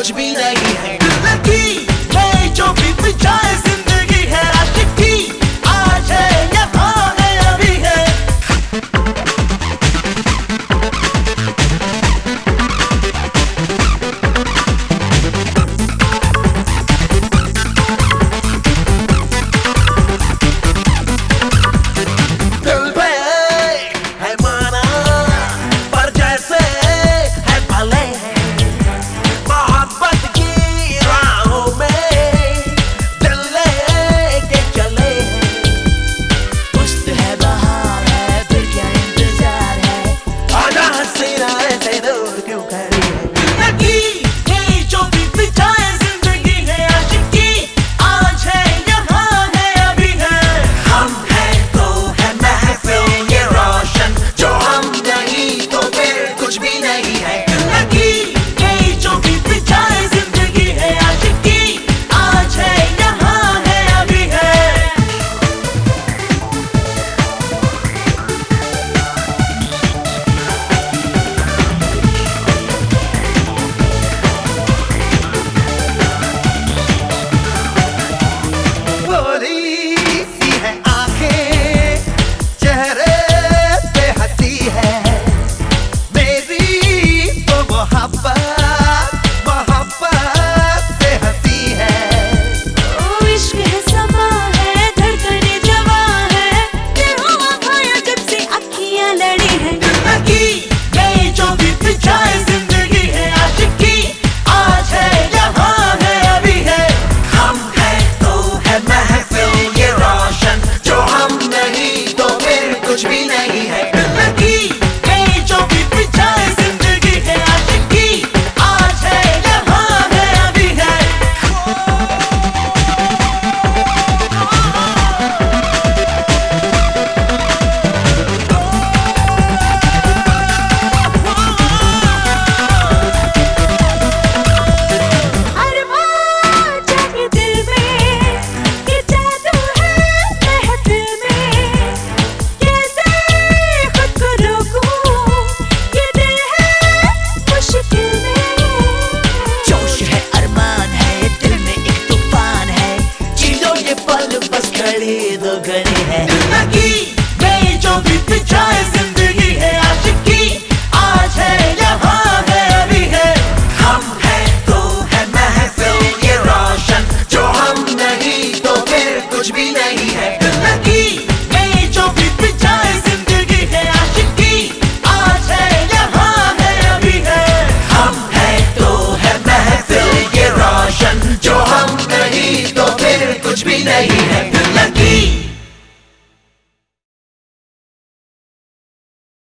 could you be like? बीत ज़िंदगी है आशिकी आज है, यहाँ है, अभी हम है तो है महफिल ये जो हम नहीं तो फिर कुछ भी नहीं है। ज़िंदगी में ज़िंदगी है आशिकी आज है, यहाँ है, अभी हम है तो है महफिल ये जो हम नहीं तो फिर कुछ भी नहीं है। ज़िंदगी